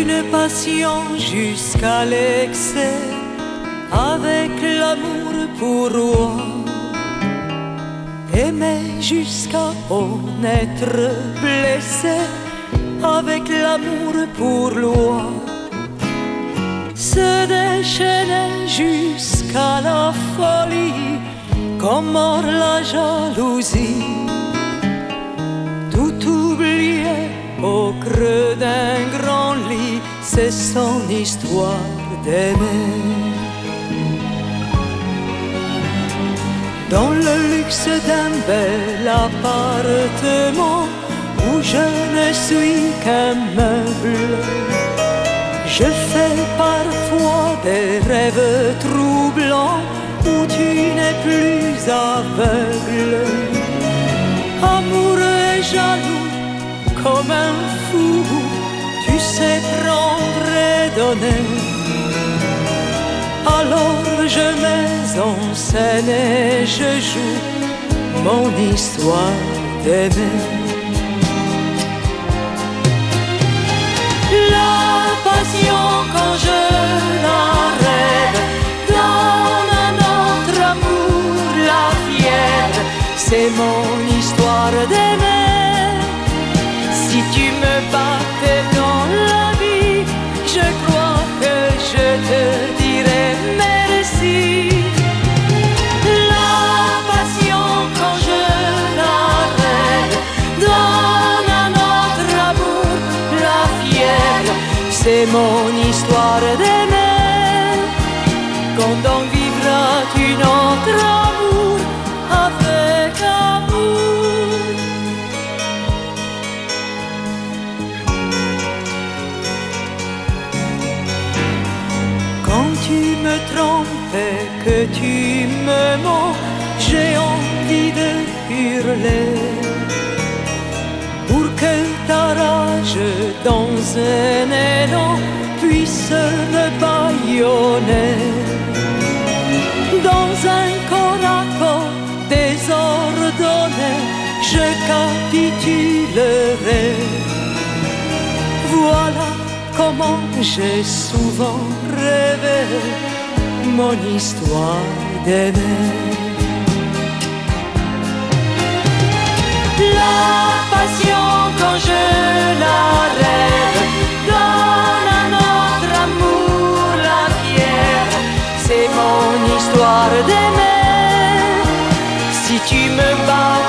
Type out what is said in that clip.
une passion jusqu'à l'excès, avec l'amour pour roi. Aimer jusqu'à en être blessé, avec l'amour pour loi. Se déchaîner jusqu'à la folie, comme la jalousie. C'est son histoire d'aimer. Dans le luxe d'un bel appartement où je ne suis qu'un meuble, je fais parfois des rêves troublants où tu n'es plus aveugle. Amoureux et jaloux comme un fou, Alors je mets en scène et je joue mon histoire d'aimer. La passion quand je la rêve donne un autre amour, la fièvre, c'est mon histoire d'aimer. Si tu me battais c'est mon histoire d'aimer. Quand on vivra une autre amour avec amour. Quand tu me trompes et que tu me mens, j'ai envie de hurler. Pour que ta rage dans puisse me baïonner. Dans un corps à corps désordonné, je capitulerai. Voilà comment j'ai souvent rêvé mon histoire d'aimer. Tu